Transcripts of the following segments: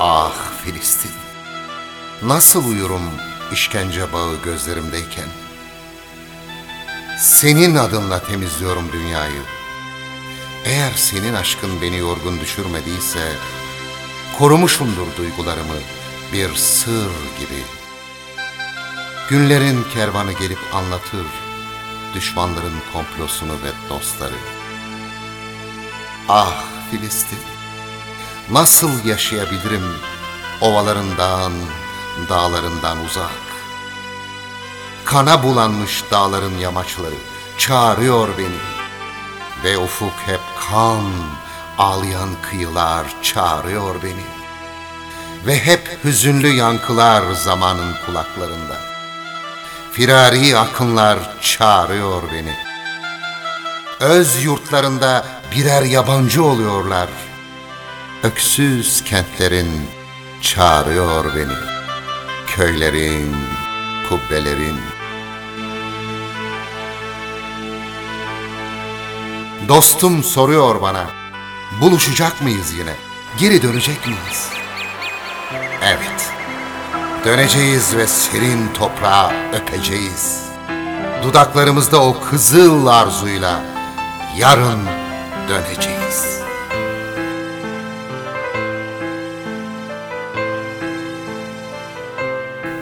Ah Filistin. Nasıl uyurum işkence bağı gözlerimdeyken? Senin adınla temizliyorum dünyayı. Eğer senin aşkın beni yorgun düşürmediyse, korumuşumdur duygularımı bir sır gibi. Günlerin kervanı gelip anlatır düşmanların komplosunu ve dostları. Ah Filistin, nasıl yaşayabilirim ovalarından, dağlarından uzak? Kana bulanmış dağların yamaçları çağırıyor beni. Ve ufuk hep kan, ağlayan kıyılar çağırıyor beni. Ve hep hüzünlü yankılar zamanın kulaklarında. Firari akınlar çağırıyor beni. Öz yurtlarında birer yabancı oluyorlar. Öksüz kentlerin çağırıyor beni. Köylerin, kubbelerin. Dostum soruyor bana, buluşacak mıyız yine? Geri dönecek miyiz? Evet, döneceğiz ve serin toprağı öpeceğiz. Dudaklarımızda o kızıl arzuyla yarın döneceğiz.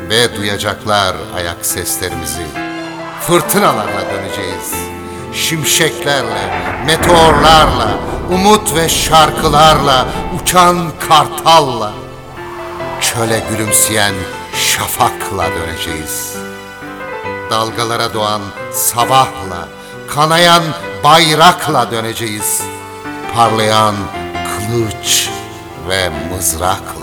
Ve duyacaklar ayak seslerimizi. Fırtınalarla döneceğiz. Şimşeklerle, meteorlarla, umut ve şarkılarla, uçan kartalla. Çöle gülümseyen şafakla döneceğiz. Dalgalara doğan sabahla, kanayan bayrakla döneceğiz. Parlayan kılıç ve mızrakla.